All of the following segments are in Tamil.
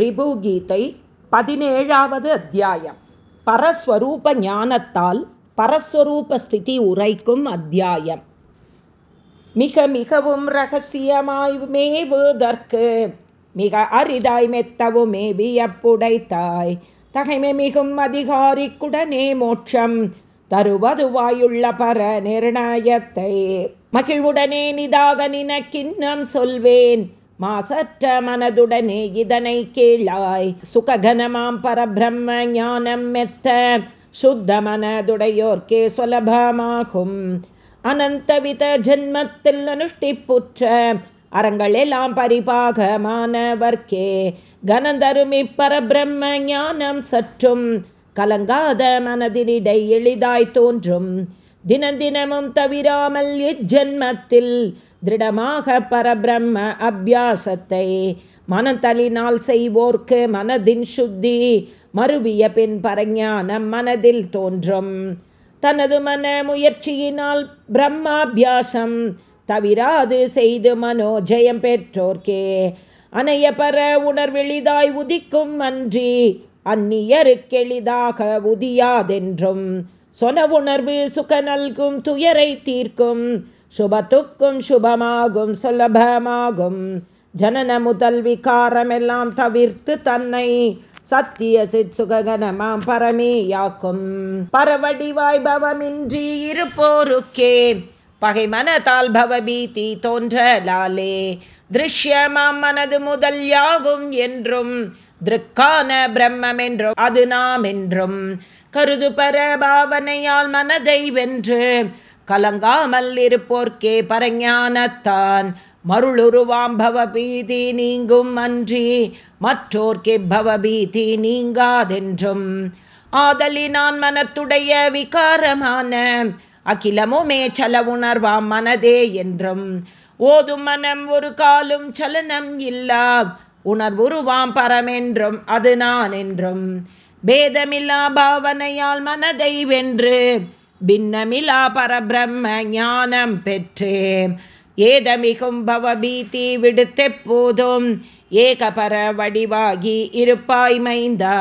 ரிபுகீதை பதினேழாவது அத்தியாயம். பரஸ்வரூப ஞானத்தால் பரஸ்வரூப ஸ்திதி உரைக்கும் அத்தியாயம். மிக மிகவும் ரகசியமாய் மேவுதற்கு மிக அரிதாய் மெத்தவும் வியப்புடைத்தாய். தகைமை மிகும் அதிகாரிக்குடனே மோட்சம் தருவதுவாயுள்ள பர நிர்ணயத்தை. மகிழ்வுடனே நிதாக நினக்கின்னம் சொல்வேன். மாசற்ற மனதுடனே இதனை கேளாய். சுககனமாம் பரபிரம்ம ஞானம் மெத்த சுத்த மனதுடையோர்க்கே சுலபமாகும். அனந்தவித ஜென்மத்தில் அனுஷ்டிப்புற்ற அறங்களெல்லாம் பரிபாகமானவர்க்கே. கனந்தருமி பரபிரம்ம ஞானம் சற்றும் கலங்காத மனதினிடை எளிதாய் தோன்றும். தினந்தினமும் தவிராமல் இஜென்மத்தில் திருடமாக பரபிரம்ம அபியாசத்தை மனத்தலினால் செய்வோர்க்கு மனதின் சுத்தி மறுவிய பின் பரஞானம் மனதில் தோன்றும். தனது மன முயற்சியினால் பிரம்மாபியாசம் தவிராது செய்து மனோ ஜெயம் பெற்றோர்க்கே. அனைய பர உணர்வெளிதாய் உதிக்கும் அன்றி அந்நியருக்கெளிதாக உதியாதென்றும். சொன உணர்வு சுக நல்கும் துயரை தீர்க்கும். சுபத்துக்கும் சுபமாகும் சுலபமாகும். ஜனன முதல் விகாரமெல்லாம் தவிர்த்து தன்னை சத்திய சித் சுககனமாம் பரமேயாக்கும். பரவடிவாய் பவமின்றி இருப்போருக்கே பகை மனத்தால் பவபீதி தோன்றலாலே. திருஷ்யமாம் மனது முதல் யாகும் என்றும் திருக்கான பிரம்மம் என்றும் அது நாம் என்றும் கருது பர பாவனையால் மனதை வென்று கலங்காமல் இருப்போர்க்கே பரஞானத்தான். மருளுருவாம் பவபீதி நீங்கும் அன்றி மற்றோர்க்கே பவபீதி நீங்காதென்றும். ஆதலினான் மனத்துடைய விகாரமான அகிலமுமே சல உணர்வாம் மனதே என்றும். ஓதும் மனம் ஒரு காலும் சலனம் இல்லா உணர்வுருவாம் பரமென்றும் அது நான் என்றும் பேதமில்லா பாவனையால் மனதை வென்று பின்னமிலா பரபிரம்ம ஞானம் பெற்றே. ஏதமிகும் பவபீதி விடுத்தெப்போதும் ஏகபர வடிவாகி இருப்பாய் மைந்தா.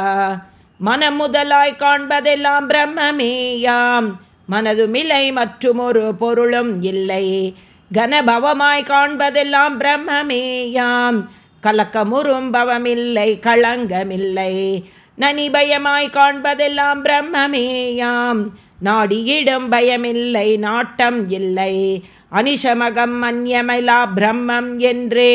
மனம் முதலாய் காண்பதெல்லாம் பிரம்மமேயாம். மனதுமில்லை மற்றும் ஒரு பொருளும் இல்லை. கனபவமாய் காண்பதெல்லாம் பிரம்மமேயாம். கலக்கமுறும் பவமில்லை களங்கமில்லை. நனிபயமாய் காண்பதெல்லாம் பிரம்மமேயாம். நாடியிடம் பயமில்லை நாட்டம் இல்லை. அனிஷமகம் மன்யமலா பிரம்மம் என்றே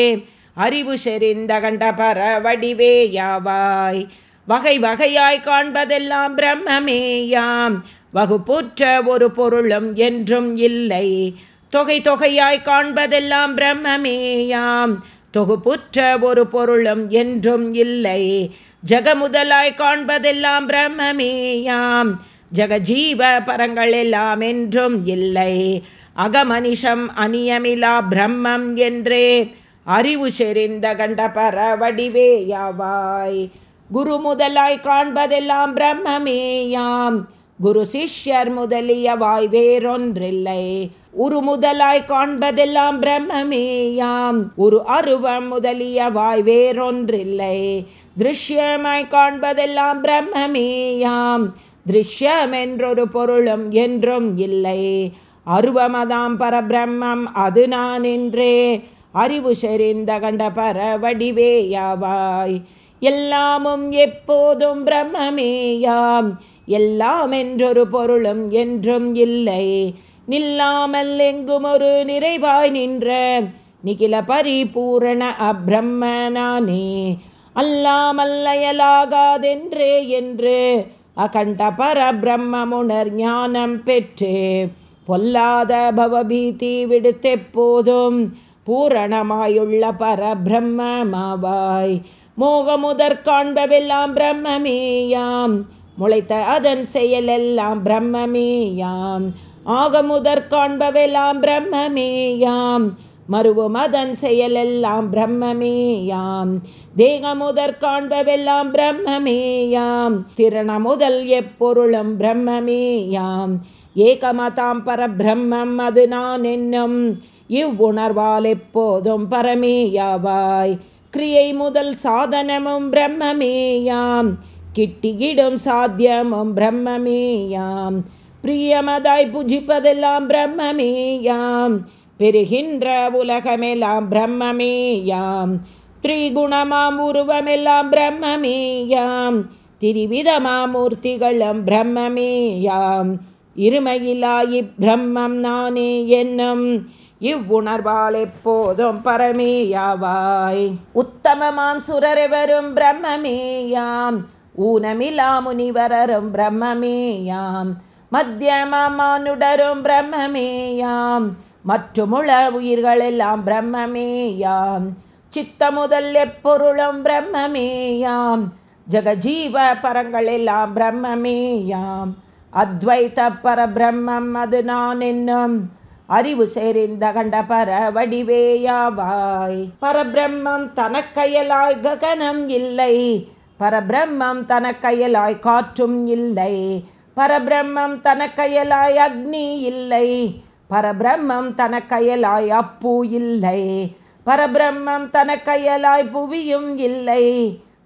அறிவு செறிந்த கண்ட பர வடிவேயாவாய் வகை வகையாய் காண்பதெல்லாம் பிரம்மமேயாம் வகுப்புற்ற ஒரு பொருளும் என்றும் இல்லை. தொகை தொகையாய் காண்பதெல்லாம் பிரம்மமேயாம் தொகுப்புற்ற ஒரு பொருளும் என்றும் இல்லை. ஜகமுதலாய் காண்பதெல்லாம் பிரம்மமேயாம் ஜகஜீவ பரங்கள் எல்லாம் என்றும் இல்லை. அகமனிஷம் அநியமிலா பிரம்மம் என்றே அறிவு செறிந்த கண்ட பர வடிவேயாவாய் குரு முதலாய் காண்பதெல்லாம் பிரம்மமேயாம். குரு சிஷ்யர் முதலிய வாய் வேறொன்றில்லை. உரு முதலாய் காண்பதெல்லாம் பிரம்மமேயாம். ஒரு அருவம் முதலிய வாய் வேறொன்றில்லை. திருஷ்யமாய் காண்பதெல்லாம் பிரம்மமேயாம். திருஷ்யமென்றொரு பொருளும் என்றும் இல்லை. அருவமதாம் பரபிரம்மம் அது நான் என்றே அறிவு செறிந்த கண்ட பர வடிவேயாவாய் எல்லாமும் எப்போதும் பிரம்மமேயாம். எல்லாம் என்றொரு பொருளும் என்றும் இல்லை. நில்லாமல் எங்கும் ஒரு நிறைவாய் நின்ற நிகில பரிபூரண அப்பிரம்மனானே அல்லாமல்லையலாகாதென்றே என்று அகண்ட பரபிரம்முணர் ஞானம் பெற்று பொல்லாத பவபீதி விடுத்தெப்போதும் பூரணமாயுள்ள பரபிரம்மமாவாய். மோகமுதற் காண்பவெல்லாம் பிரம்மமேயாம். முளைத்த அதன் செயலெல்லாம் பிரம்மமேயாம். ஆகமுதற் காண்பவெல்லாம் பிரம்மமேயாம். மறுவும் அதன் செயலெல்லாம் பிரம்மமேயாம். தேகமுதற் காண்பவெல்லாம் பிரம்மமேயாம். திறன முதல் எப்பொருளும் பிரம்மமேயாம். ஏகமதாம் பரபிரம்மம் அது நான் என்னும். இவ்வுணர்வால் எப்போதும் பரமேயாவாய். கிரியை முதல் சாதனமும் பிரம்மமேயாம். கிட்டியிடும் சாத்தியமும் பிரம்மமேயாம். பிரியமதாய் புஜிப்பதெல்லாம் பிரம்மமேயாம். பெறுகின்ற உலகமெல்லாம் பிரம்மமேயாம். திரிகுணமாம் உருவமெல்லாம் பிரம்மமேயாம். திரிவிதமாம் மூர்த்திகளும் பிரம்மமேயாம். இருமையிலா இப்பிரம்மம் நானே என்னும் இவ்வுணர்வால் எப்போதும் பரமேயாவாய். உத்தமமாம் சுரரெவரும் பிரம்மமேயாம். ஊனமிலா முனிவரரும் பிரம்மமேயாம். மத்தியமமானுடரும் பிரம்மமேயாம். மற்றுமுள உயிர்களெல்லாம் பிரம்மமேயாம். சித்த முதல் எப்பொருளும் பிரம்மமேயாம். ஜெகஜீவ பரங்களெல்லாம் பிரம்மமேயாம். அத்வைத்த பரபிரம்மம் அது நான் என்னும். அறிவு சேரிந்த கண்ட பர வடிவேயாவாய். பரபிரம்மம் தனக்கையலாய் ககனம் இல்லை. பரபிரம்மம் தனக்கையலாய் காற்றும் இல்லை. பரபிரம்மம் தனக்கையலாய் அக்னி இல்லை. பரபிரம்மம் தனக்கயலாய் அப்பூ இல்லை. பரபிரம்மம் தனக்கையலாய் புவியும் இல்லை.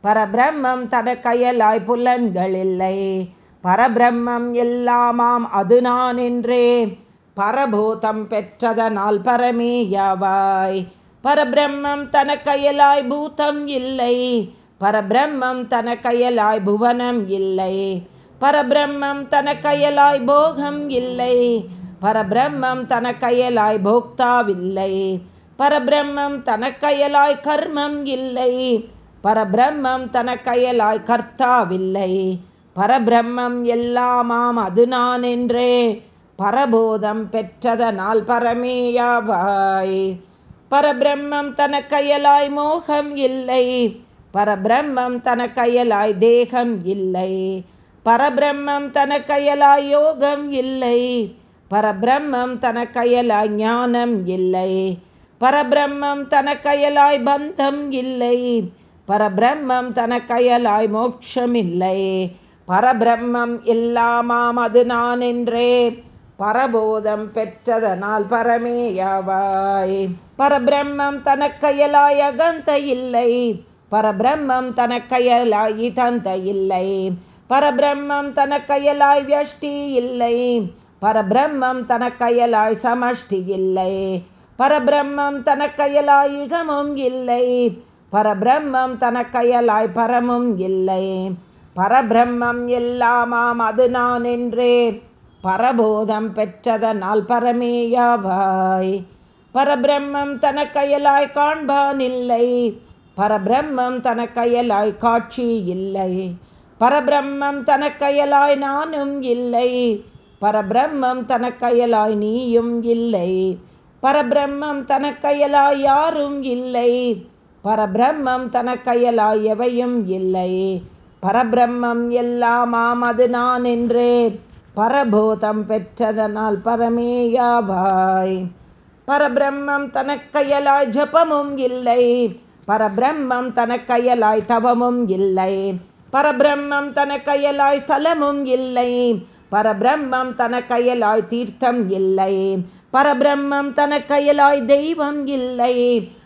பரபிரம்மம் தனக்கையலாய் புலன்கள் இல்லை. பரபிரம்மம் எல்லாமாம் அது நான் என்றே. பரபூதம் பெற்றதனால் பரமேயவாய். பரபிரம்மம் தனக்கையலாய் பூதம் இல்லை. பரபிரம்மம் தனக்கயலாய் புவனம் இல்லை. பரபிரம்மம் தனக்கையலாய் போகம் இல்லை. பரபிரம்மம் தனக்கையலாய் போக்தாவில்லை. பரபிரம்மம் தனக்கையலாய் கர்மம் இல்லை. பரபிரம்மம் தனக்கையலாய் கர்த்தாவில்லை. பரபிரம்மம் எல்லாமாம் அது நான் என்றே. பரபோதம் பெற்றதனால் பரமேயாவாய். பரபிரம்மம் தனக்கையலாய் மோகம் இல்லை. பரபிரம்மம் தனக்கையலாய் தேகம் இல்லை. பரபிரம்மம் தனக்கையலாய் யோகம் இல்லை. பரபிரம்மம் தனக்கையலாய் ஞானம் இல்லை. பரபிரம்மம் தனக்கையலாய் பந்தம் இல்லை. பரபிரம்மம் தனக்கையலாய் மோட்சமில்லை. பரபிரம்மம் இல்லாமாம் அது நான் என்றே. பரபோதம் பெற்றதனால் பரமேயாவாய். பரபிரம்மம் தனக்கையலாய் அகந்த இல்லை. பரபிரம்மம் தனக்கையலாய் தந்த இல்லை. பரபிரம்மம் தனக்கையலாய் வியஷ்டி இல்லை. பரபிரம்மம் தனக்கையலாய் சமஷ்டி இல்லை பரபிரம்மம் தனக்கையலாய் இகமும் இல்லை. பரபிரம்மம் தனக்கையலாய் பரமும் இல்லை. பரபிரம்மம் எல்லாமாம் அது நான் என்றே. பரபோதம் பெற்றதனால் பரமேயாவாய் பரபிரம்மம் தனக்கையலாய் காண்பான் இல்லை. பரபிரம்மம் தனக்கையலாய் காட்சி இல்லை. பரபிரம்மம் தனக்கையலாய் நானும் இல்லை. பரபிரம்மம் தனக்கையலாய் நீயும் இல்லை. பரபிரம்மம் தனக்கையலாய் யாரும் இல்லை. பரபிரம்மம் தனக்கையலாய் எவையும் இல்லை. பரபிரம்மம் எல்லாமாம் அது நான் என்றே. பரபூதம் பெற்றதனால் பரமேயாபாய் பரபிரம்மம் தனக்கையலாய் ஜபமும் இல்லை. பரபிரம்மம் தனக்கையலாய் தவமும் இல்லை. பரபிரம்மம் தனக்கையலாய் ஸ்தலமும் இல்லை. பரபிரம்மம் தனக்கையலாய் தீர்த்தம் இல்லை. பரபிரம்மம் தனக்கையலாய் தெய்வம் இல்லை.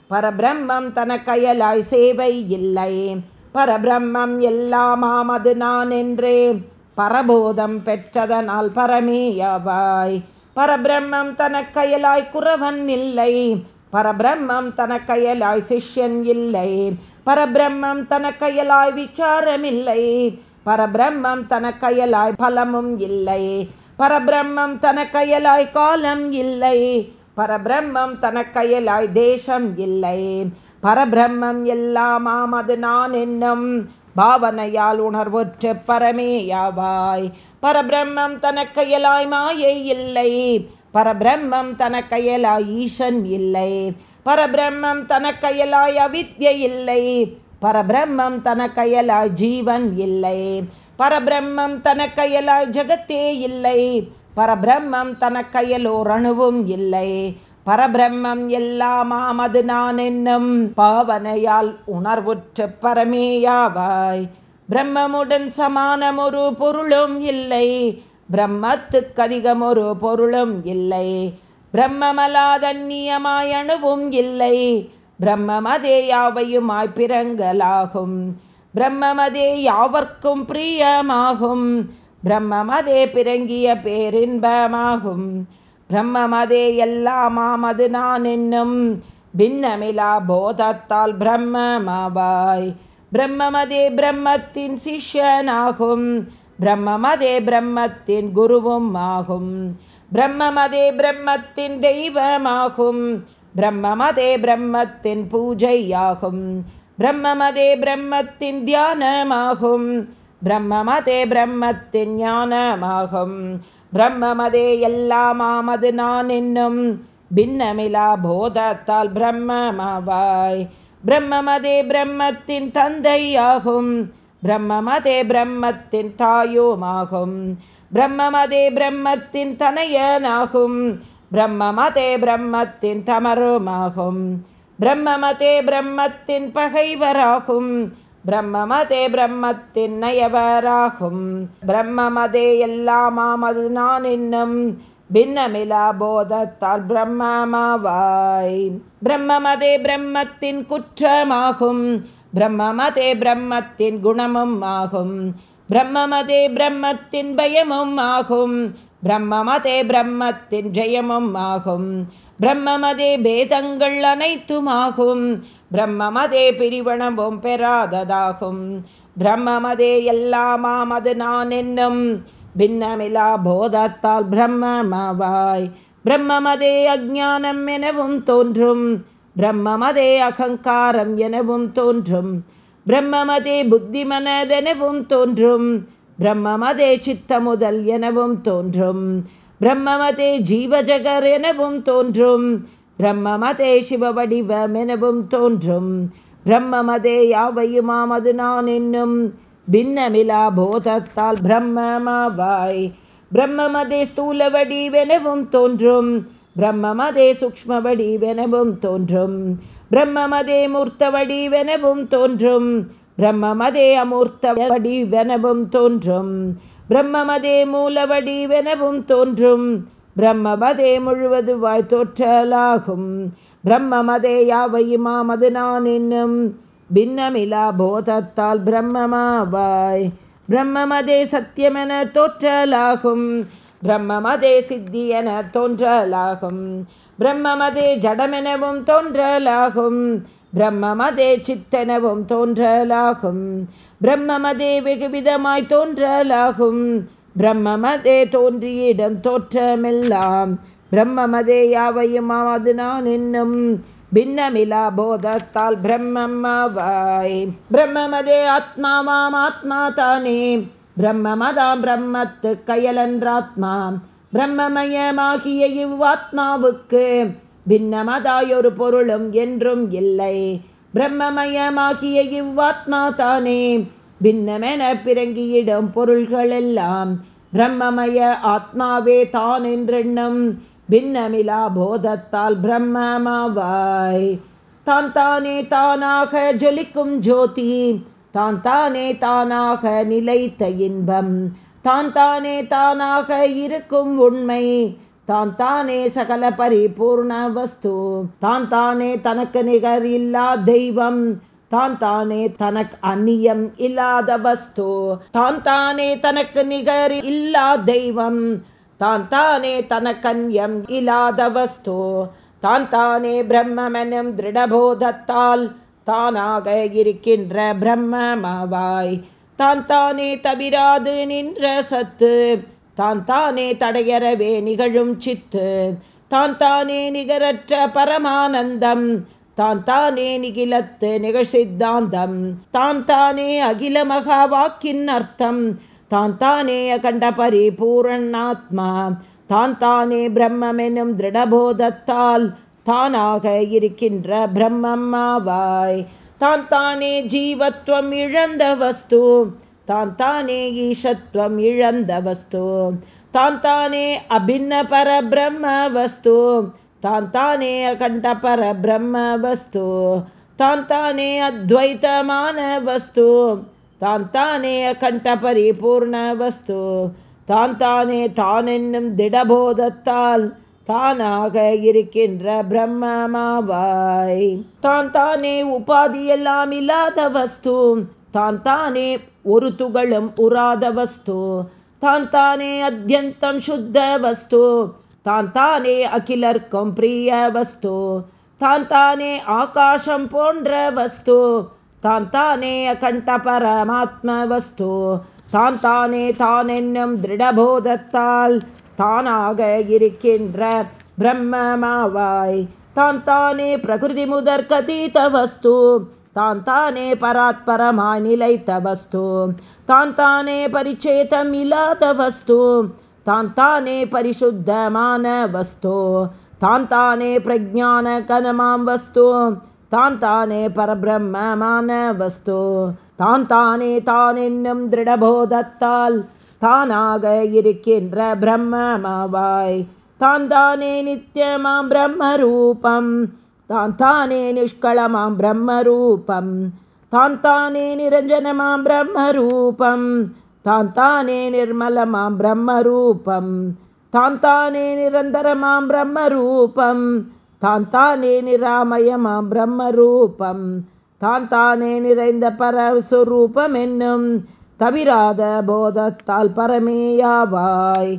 பரபிரம்மம் தனக்கயலாய் சேவை இல்லை. பரபிரம்மம் எல்லாமாம் அது நான் என்றே பரபோதம் பெற்றதனால் பரமேயவாய் பரபிரம்மம் தனக்கையலாய் குறவன் இல்லை. பரபிரம்மம் தனக்கையலாய் சிஷ்யன் இல்லை. பரபிரம்மம் தனக்கையலாய் விசாரமில்லை. பரபிரம்மம் தனக்கயலாய் பலமும் இல்லை. பரபிரம்மம் தனக்கையலாய் காலம் இல்லை. பரபிரம்மம் தனக்கையலாய் தேசம் இல்லை. பரபிரம்மம் எல்லாமாம் அது நான் என்னும் பாவனையால் உணர்வுற்று பரமேயாவாய். பரபிரம்மம் தனக்கையலாய் மாயை இல்லை. பரபிரம்மம் தனக்கையலாய் ஈசன் இல்லை. பரபிரம்மம் தனக்கயலாய் அவித்யை இல்லை. பரபிரம்மம் தனக்கையலாய் ஜீவன் இல்லை. பரபிரம்மம் தனக்கையலாய் ஜகத்தே இல்லை. பரபிரம்மம் தனக்கையலோர் அணுவும் இல்லை. பரபிரம்மம் எல்லாமாம் அது நான் என்னும் பாவனையால் உணர்வுற்ற பரமேயாவாய். பிரம்மமுடன் சமானம் ஒரு பொருளும் இல்லை. பிரம்மத்துக்கு அதிகம் ஒரு பொருளும் இல்லை. பிரம்மமலாதன்னியமாயணுவும் இல்லை. பிரம்மமதே யாவையுமாய் பிறங்கலாகும். பிரம்மமதே யாவர்க்கும் பிரியமாகும். பிரம்மமதே பிறங்கிய பேரின்பமாகும். பிரம்மமதே எல்லாமாமது நான் என்னும் பின்னமிலா போதத்தால் பிரம்மமாவாய். பிரம்மமதே பிரம்மத்தின் சிஷ்யனாகும். பிரம்மமதே பிரம்மத்தின் குருவும் ஆகும் பிரம்மமதே பிரம்மத்தின் தெய்வமாகும். பிரம்மமதே பிரம்மத்தின் பூஜையாகும். பிரம்மமதே பிரம்மத்தின் தியானமாகும். பிரம்மமதே பிரம்மத்தின் ஞானமாகும். பிரம்மமதே எல்லாமாமது நான் என்னும் பின்னமிலா போதத்தால் பிரம்மமாவாய். பிரம்மமதே பிரம்மத்தின் தந்தையாகும். பிரம்மமதே பிரம்மத்தின் தாயுமாகும். பிரம்மமதே பிரம்மத்தின் தனையனாகும். பிரம்மமதே பிரம்மத்தின் தமருமாகும். பிரம்மமதே பிரம்மத்தின் பகைவராகும். பிரம்மமதே பிரம்மத்தின் நயவராகும். பிரம்மமதே எல்லாமாமது நான் இன்னும் பின்னமிலா போதத்தால் பிரம்மமாவாய். பிரம்மமதே பிரம்மத்தின் குற்றமாகும். பிரம்மமதே பிரம்மத்தின் குணமும் ஆகும். பிரம்மமதே பிரம்மத்தின் பயமும் ஆகும். பிரம்மமதே பிரம்மத்தின் ஜெயமும் ஆகும் பிரம்மமதே பேதங்கள் அனைத்துமாகும். பிரம்மமதே பிரிவனமும் பெறாததாகும். பிரம்மமதே எல்லாமாம் அது நான் என்னும் பின்னமிலா போதத்தால் பிரம்மமாவாய். பிரம்மமதே அஜானம் எனவும் தோன்றும். பிரம்மமதே அகங்காரம் எனவும் தோன்றும். பிரம்மமதே புத்திமனதெனவும் தோன்றும். பிரம்மமதே சித்தமுதல் எனவும் தோன்றும். பிரம்மமதே ஜீவஜகர் எனவும் தோன்றும். பிரம்மமதே சிவ வடிவம் எனவும் தோன்றும். பிரம்மமதே யாவையுமாம் அது நான் என்னும். பின்னமிலா போதத்தால் பிரம்மமாவாய். பிரம்மமதே ஸ்தூல வடிவெனவும் தோன்றும். பிரம்மமதே சூக்ம வடிவெனவும் தோன்றும். பிரம்மமதே மூர்த்த வடிவெனவும் தோன்றும். பிரம்மமதே அமூர்த்த வடிவெனவும் தோன்றும். பிரம்மமதே மூல வடிவெனவும் தோன்றும். பிரம்மமதே முழுவதுவாய் தோற்றலாகும். பிரம்மமதே யாவையுமாமது நான் என்னும் பின்னமிலா போதத்தால் பிரம்மமாவாய். பிரம்மமதே சத்தியமென தோற்றலாகும். பிரம்மமதே சித்தி என தோன்றலாகும். பிரம்மமதே ஜடமெனவும் தோன்றலாகும். பிரம்மமதே சித்தெனவும் தோன்றலாகும். பிரம்மமதே வெகுவிதமாய் தோன்றலாகும். பிரம்மமதே தோன்றியிடம் தோற்றமெல்லாம். பிரம்மமதே யாவையும் அது நான் என்னும் பின்னமிலா போதத்தால் பிரம்மம்மாவாய் பிரம்மமதே ஆத்மாவாம் ஆத்மா தானே. பிரம்மமதாம் பிரம்மத்து கயலன்றாத்மா. பிரம்மமயமாகிய இவ்வாத்மாவுக்கு பின்னமதாயொரு பொருளும் என்றும் இல்லை. பிரம்மமயமாகிய இவ்வாத்மா தானே. பின்னமென பிறங்கியிடும் பொருள்களெல்லாம் பிரம்மமய ஆத்மாவே தான் என்றெண்ணும். பின்னமிலா போதத்தால் பிரம்மமாவாய். தான் தானே தானாக ஜொலிக்கும் ஜோதி. தான் தானே தானாக நிலைத்த இன்பம். தான் தானே தானாக இருக்கும் உண்மை. தான் தானே சகல பரிபூர்ண வஸ்து. தான் தானே தனக்கு நிகர் இல்லா தெய்வம். தான் தானே தனக்கு அந்நியம் இல்லாத வஸ்து. தான் தானே தனக்கு நிகர் இல்லா தெய்வம். தான் தானே தனக்கன்யம் இல்லாத வஸ்து. தான் தானே பிரம்மெனும் திருடபோதத்தால் தானாக இருக்கின்ற பிரம்மமாவாய். தான் தானே தவிராது நின்ற சத்து. தான் தானே தடையறவே நிகழும் சித்து. தான் தானே நிகரற்ற பரமானந்தம். தான் தானே நிகிலத்து நிகழ் சித்தாந்தம். தான் தானே அகில மகா வாக்கின் அர்த்தம். தான் தானே அகண்ட பரிபூரணாத்மா. தான் தானே பிரம்மெனும் திருடபோதத்தால் தானாக இருக்கின்ற பிரம்மம்மாவாய் தான் தானே ஜீவத்வம் இழந்த வஸ்து. தான் தானே ஈஷத்வம் இழந்த வஸ்து. தான் தானே அபின்ன பரபிரம்ம வஸ்து. தான் தானே அகண்ட பரபிரம்ம வஸ்து. தான் தானே அத்வைத்தமான வஸ்து. தான் தானே அகண்ட பரிபூர்ண வஸ்து. தான் தானே தான் என்னும் திடபோதத்தால் தானாக இருக்கின்ற பிரம்மமாவாய். தான் தானே உபாதி எல்லாம் இல்லாத வஸ்து. தான் தானே ஒரு துகளும் உராத வஸ்து. தான் தானே அத்தியந்தம் சுத்த வஸ்து. தான் தானே அகிலர்க்கும் பிரிய வஸ்து. தான் தானே ஆகாசம் போன்ற வஸ்து. தான் தானே அகண்ட பரமாத்ம வஸ்து. தான் தானே தான் என்னும் திருடபோதத்தால் தானாக இருக்கின்ற பிரம்மமாவாய். தான் தானே பிரகிருதி முதற்கதீத வஸ்து. தான் தானே பராத்பரமாய் நிலைத்த வஸ்து தான் தானே பரிச்சேதம் இல்லாத வஸ்து தான் தானே பரிசுத்தமான வஸ்து தான் தானே பிரஜான கனமாம் வஸ்து தான் தானே பரபிரம்மமான வஸ்து தான் தானே தான் என்னும் திருடபோதத்தால் தானாக இருக்கின்ற பிரம்மமாவாய் தான் தானே நித்தியமாம் பிரம்மரூபம் தான் தானே நிஷ்களமாம் பிரம்மரூபம். தான் தானே நிரஞ்சனமாம் பிரம்மரூபம். தான் தானே நிர்மலமாம் பிரம்மரூபம். தான் தானே நிரந்தரமாம் பிரம்மரூபம். தான் தானே நிராமயமாம் பிரம்மரூபம். தான் தானே நிறைந்த பரஸ்வரூபம் என்னும் தவிராத போதத்தால் பரமேயாவாய்.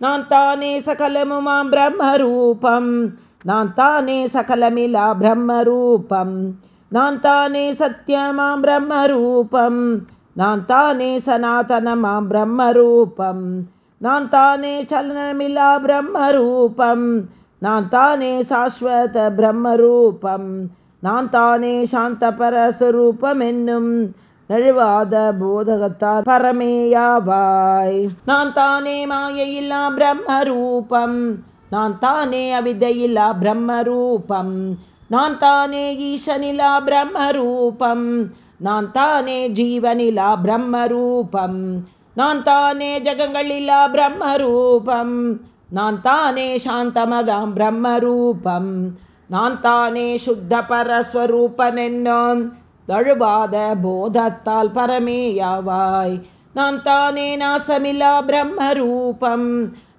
நான் தானே சகலமுமாம் பிரம்மரூபம். நான் தானே சகலமிலா பிரம்மரூபம் நான் தானே சத்தியமாம் பிரம்மரூபம் நான் தானே சனாதனமாம் பிரம்மரூபம் நான் தானே சலனமிலா பிரம்மரூபம் நான் தானே சாஸ்வத பிரம்மரூபம் நான் தானே சாந்த பரஸ்வரூபம் என்னும் நழுவாத போதகத்தார் பரமேயாவாய் நான் தானே மாயையில்லா பிரம்மரூபம் நான் தானே அவிதையிலா பிரம்மரூபம் நான் தானே ஈசனிலா பிரம்மரூபம் நான் தானே ஜீவனிலா பிரம்மரூபம் நான் தானே ஜகங்களிலா பிரம்மரூபம் நான் தானே சாந்தமதாம் பிரம்மரூபம் நான் தானே சுத்த பரஸ்வரூபனென்னோம் தழுவாத போதத்தால் பரமேயாவாய் நான் தானே நாசமில்லா பிரம்மரூபம்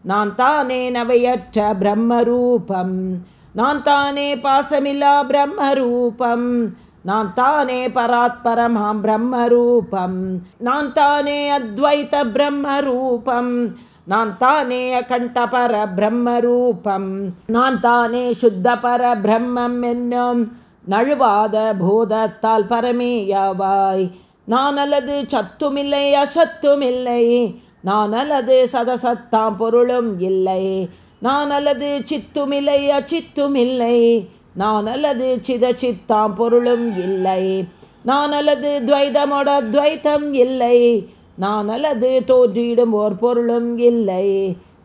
நான் தானே நவையற்ற பிரம்மரூபம். நான் தானே பாசமில்லா பிரம்மரூபம். நான் தானே பராத்பரமாம் பிரம்மரூபம். நான் தானே அத்வைத பிரம்மரூபம். நான் தானே அகண்டபர பிரம்மரூபம். நான் தானே சுத்தபர பிரம்மம் என்னும் நழுவாத பூதத்தால் பரமேயாவாய். நான் அல்லது சத்துமில்லை அசத்துமில்லை. நான் அல்லது சதசத்தாம் பொருளும் இல்லை. நான் அல்லது சித்துமில்லை அச்சித்துமில்லை நான் அல்லது சித சித்தாம் பொருளும் இல்லை. நான் அல்லது துவைதமோட துவைத்தம் இல்லை. நான் அல்லது தோற்றிடும் ஓர் பொருளும் இல்லை.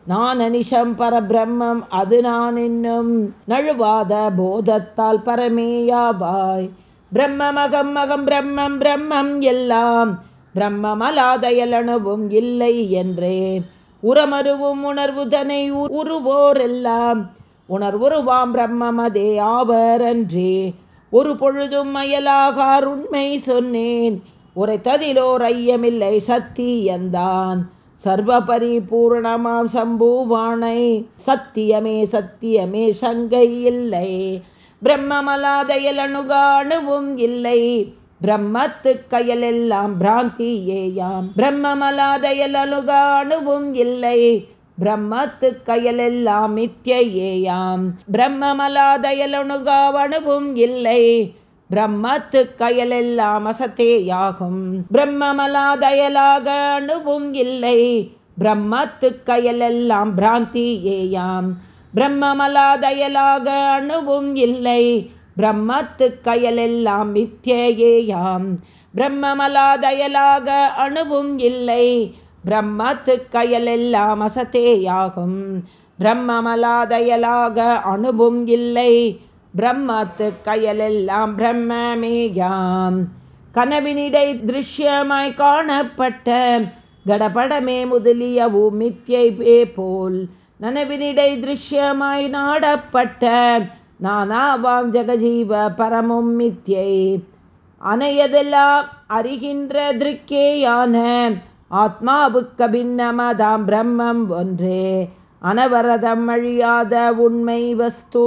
நான் அனிஷம் பரபிரம்மம் அது நான் என்னும் நழுவாத போதத்தால் பரமேயாபாய் பிரம்மமகம் மகம் பிரம்மம் பிரம்மம் எல்லாம் பிரம்மமலாதையலணுவும் இல்லை என்றே. உரமருவும் உணர்வுதனை உருவோரெல்லாம். உணர்வுருவாம் பிரம்மமதே ஆவரன்றே. ஒரு பொழுதும் அயலாகார் உண்மை சொன்னேன். உரைத்ததிலோர் ஐயமில்லை சத்தியந்தான் சர்வ பரிபூர்ணமாம் சம்பூவானை சத்தியமே சத்தியமே சங்கை இல்லை. பிரம்மமலாதையல் அணுகாணுவும் இல்லை. பிரம்மத்து கயலெல்லாம் பிராந்தியேயாம். பிரம்மமலாதையல் அணுகாணுவும் இல்லை. பிரம்மத்து கயலெல்லாம் மித்தியேயாம் பிரம்மமலாதையல் அணுகாவணுவும் இல்லை. பிரம்மத்து கயலெல்லாம் அசத்தேயாகும். பிரம்மமலாதயலாக அணுவும் இல்லை. பிரம்மத்து கயலெல்லாம் பிராந்தியேயாம். பிரம்மமலாதயலாக அணுவும் இல்லை. பிரம்மத்து கயலெல்லாம் மித்தியேயாம். பிரம்மமலாதயலாக அணுவும் இல்லை. பிரம்மத்து கயலெல்லாம் அசத்தேயாகும். பிரம்மமலாதயலாக அணுவும் இல்லை. பிரம்மத்து கயலெல்லாம் பிரம்மமேயாம். கனவினிடை திருஷ்யமாய் காணப்பட்ட கடபடமே முதலியவு மித்தியை பே போல் நனவினிடை திருஷ்யமாய் நாடப்பட்ட நானாவாம் ஜெகஜீவ பரமும் மித்யை அனையதெல்லாம் அறிகின்ற திருக்கேயான ஆத்மாவுக்கு பின்னமதாம் பிரம்மம் ஒன்றே. அனவரதம் அழியாத உண்மை வஸ்து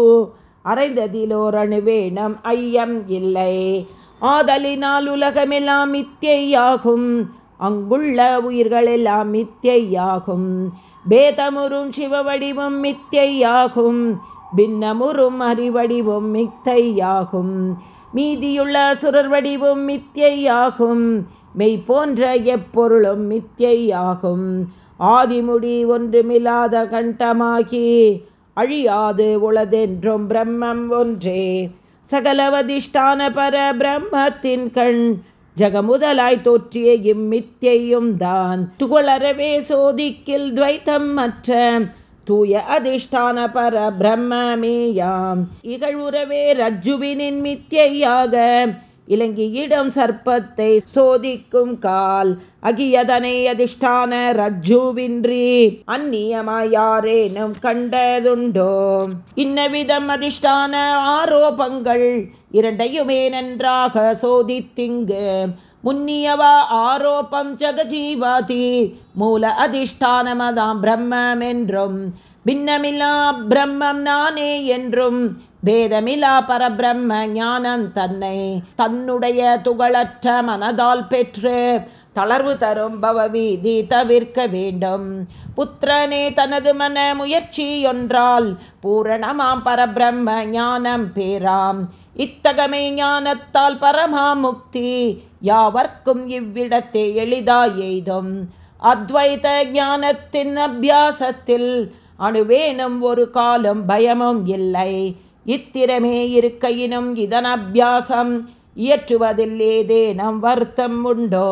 அறைந்ததிலோர் அணுவேனம் ஐயம் இல்லை. ஆதலினால் உலகமெல்லாம் மித்தியாகும் அங்குள்ள உயிர்களெல்லாம் மித்தியாகும் பேதமுறும் சிவ வடிவம் மித்தியாகும் பின்னமுறும் அறிவடிவும் மித்தையாகும். மீதியுள்ள சுரர் வடிவும் மித்தியாகும். மெய் போன்ற எப்பொருளும் மித்தியாகும். ஆதிமுடி ஒன்றுமில்லாத கண்டமாகி அழியாது உளதென்றும் பிரம்மம் ஒன்றே. சகலவதிஷ்டான பர பிரம்மத்தின் கண் ஜகமுதலாய் தோற்றிய இம்மித்தியையும் தான். துகளறவே சோதிக்கில் துவைத்தம் மற்ற தூய அதிஷ்டான பர பிரம்மமேயாம் இகழ்வுறவே ரஜ்ஜுவினின் மித்தியாக இலங்கியிடம் சர்ப்பத்தை சோதிக்கும் கால் அகியதனை அதிஷ்டான ரஜ்ஜுவின்றி அந்நியமாயாரேனும் கண்டதுண்டோ. இன்னவிதம் அதிஷ்டான ஆரோபங்கள் இரண்டையுமே நன்றாக சோதித்திங்கு முன்னியவா ஆரோப்பம் ஜகஜீவாதி மூல அதிஷ்டானமதாம் பிரம்மம் என்றும் பின்னமில்லா பிரம்மம் நானே என்றும். பேதமிலா பரபிரம்ம ஞானம் தன்னை தன்னுடைய துகளற்ற மனதால் பெற்று தளர்வு தரும் பவவீதி தவிர்க்க வேண்டும். புத்திரனே தனது மன முயற்சி ஒன்றால் பூரணமாம் பரபிரம்ம ஞானம் பேராம். இத்தகமை ஞானத்தால் பரமாமுக்தி யாவர்க்கும் இவ்விடத்தை எளிதாய் எய்தும் அத்வைத ஞானத்தின் அபியாசத்தில் அணுவேனும் ஒரு காலம் பயமும் இல்லை. இத்திரமே இருக்கையினும் இதன் அபியாசம் இயற்றுவதில் ஏதேனும் வருத்தம் உண்டோ?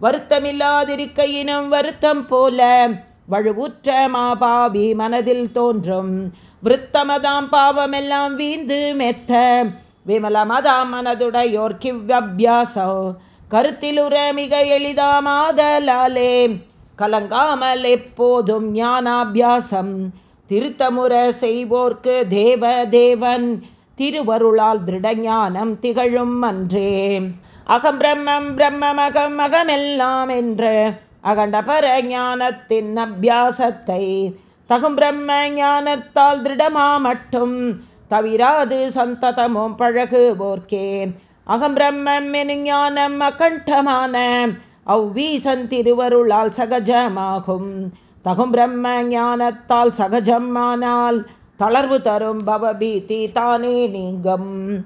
வருத்தமில்லாதிருக்கையினும் வருத்தம் போல வழுவுற்ற மாபாவி மனதில் தோன்றும். விருத்தமதாம் பாவமெல்லாம் வீந்து மெத்த விமலமதாம் மனதுடையோர் கிவ்வபியாசோ கருத்திலுற மிக எளிதாமாதலாலே கலங்காமல் எப்போதும் ஞானாபியாசம். திருத்தமுற செய்வோர்க்கு தேவ தேவன் திருவருளால் திருடஞானம் திகழும் அன்றே. அகம் பிரம்மம் பிரம்மமகம் அகமெல்லாம் என்று அகண்ட பர ஞானத்தின் அபியாசத்தை தகும் பிரம்ம ஞானத்தால் திருடமா மட்டும் தவிராது சந்ததமும் பழகுவோர்க்கே அகம் பிரம்மம் எனும் ஞானம் அகண்டமான அவ்வீசன் திருவருளால் சகஜமாகும். தகும் பிரம்ம ஞானத்தால் சகஜமானால் தளர்வு தரும் பவபீதி தானே நீங்கும்.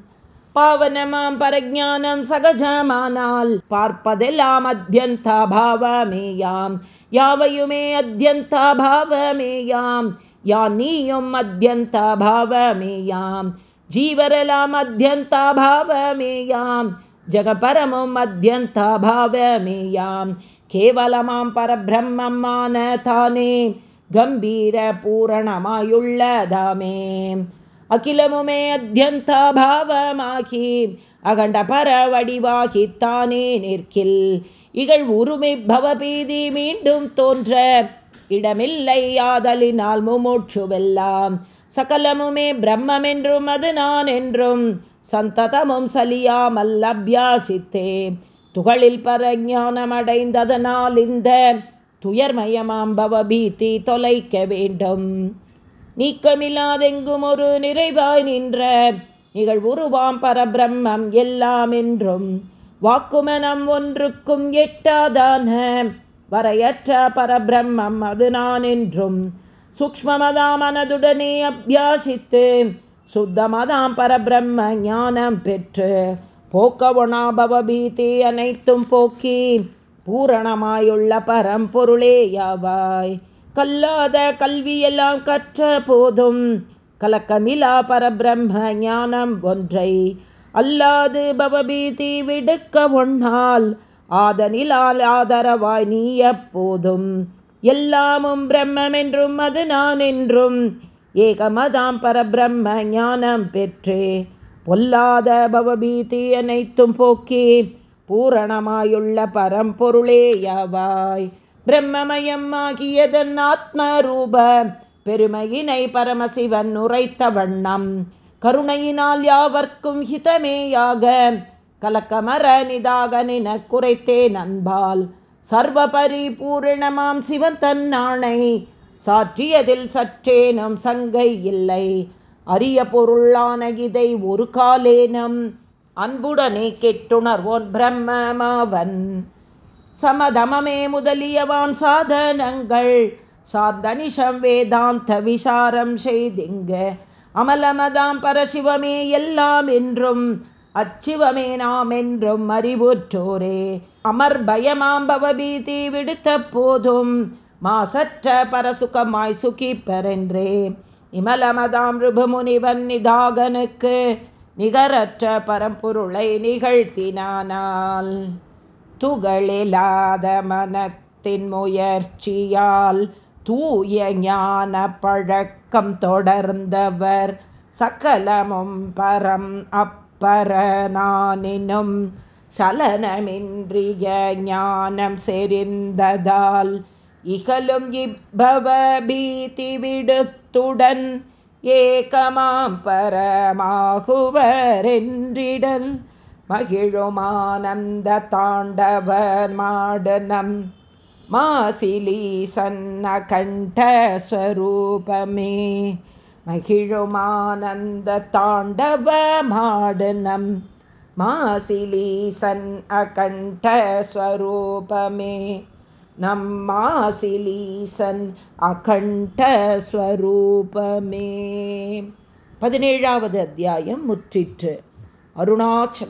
பாவனமாம் பரஜானம் சகஜமானால் பார்ப்பதெல்லாம் அத்தியந்தாபாவமேயாம் யாவையுமே அத்தியந்தாபாவமேயாம் யானியும் மத்தியந்தாபாவமேயாம் ஜீவரலாம் மத்தியந்தாபாவமேயாம் ஜகபரமும் மத்தியந்தாபாவமேயாம் கேவலமாம் பரபிரம்மமான தானே. கம்பீர பூரணமாயுள்ளதாமே அகிலமுமே அத்தியந்தாபாவமாகி அகண்ட பர வடிவாகித்தானே நிற்கில். இகழ் உருமை பவபீதி மீண்டும் தோன்ற இடமில்லை ஆதலினால் முமூற்றுவெல்லாம் சகலமுமே பிரம்மென்றும் அது நான் என்றும் சந்ததமும் சலியாமல் அபியாசித்தே துகளில் பரஞானமடைந்ததனால் இந்த துயர்மயமாம் பவபீதி தொலைக்க வேண்டும். நீக்கமில்லாதெங்கும் ஒரு நிறைவாய் நின்ற நிகழ்வுருவாம் பரபிரம்மம் எல்லாம் என்றும். வாக்குமனம் ஒன்றுக்கும் எட்டாதான வரையற்ற பரபிரம்மம் அது நான் என்றும். சூக்மமதா மனதுடனே அபியாசித்து சுத்தமதாம் பரபிரம்ம ஞானம் பெற்று போக்கவொணாபவ பீதி அனைத்தும் போக்கி பூரணமாயுள்ள பரம்பொருளே யாவாய். கல்லாத கல்வியெல்லாம் கற்ற போதும் கலக்கமிலா பரபிரம்ம ஞானம் ஒன்றை அல்லாது பவபீதி விடுக்க ஒன்னால் ஆதனிலால் ஆதரவாய் நீ எப்போதும் எல்லாமும் பிரம்மென்றும் அது நான் என்றும் ஏகமதாம் பரபிரம்ம ஞானம் பெற்றே. பொல்லாத பவபீதி அனைத்தும் போக்கி. பூரணமாயுள்ள பரம்பொருளே பிரம்மமயமாகியதன் ஆத்ம ரூப பெருமையினை பரமசிவன் உரைத்த வண்ணம். கருணையினால் யாவர்க்கும் ஹிதமேயாக. கலக்கமர நிதாக நின குறைத்தே நண்பால் சர்வ பரிபூரணமாம் சிவன் தன் சாற்றியதில் சற்றேனும் சங்கை இல்லை. அரிய பொருளான இதை ஒரு காலேனம். அன்புடனே கெட்டுணர்வோன் பிரம்மமாவன். சமதமமே முதலியவாம் சாதனங்கள். சார்ந்தனிஷம் வேதாந்த விசாரம் செய்திங்க. அமலமதாம் பரசிவமே எல்லாம் என்றும் அச்சிவமே நாம் என்றும் அறிவுற்றோரே. அமர் பயமாம் விடுத்த போதும் மாசற்ற பரசுகமாய் சுகிப்பரென்றே. இமலமதாம் ரிபுமுனிவன் நிதாகனுக்கு நிகரற்ற பரம்பொருளை நிகழ்த்தினானால் துகளிலாத மனத்தின் முயற்சியால் தூய ஞான பழக்கம் தொடர்ந்தவர் சகலமும் பரம் அப்பரனானினும் சலனமின்றிய ஞானம் செறிந்ததால் இகலும் இப்பவ பீதி விடுத்துடன் ஏகமாம் பரமாகுவரென்றிடல் மகிழுமானந்த தாண்டவர் மாடனம். மாசிலி சன்ன கண்டஸ்வரூபமே மகிழுமானந்த தாண்டவமாடனம் மாசிலீசன் அகண்டஸ்வரூபமே நம் மாசிலீசன் அகண்டஸ்வரூபமே பதினேழாவது அத்தியாயம் முற்றிற்று. அருணாச்சலம்.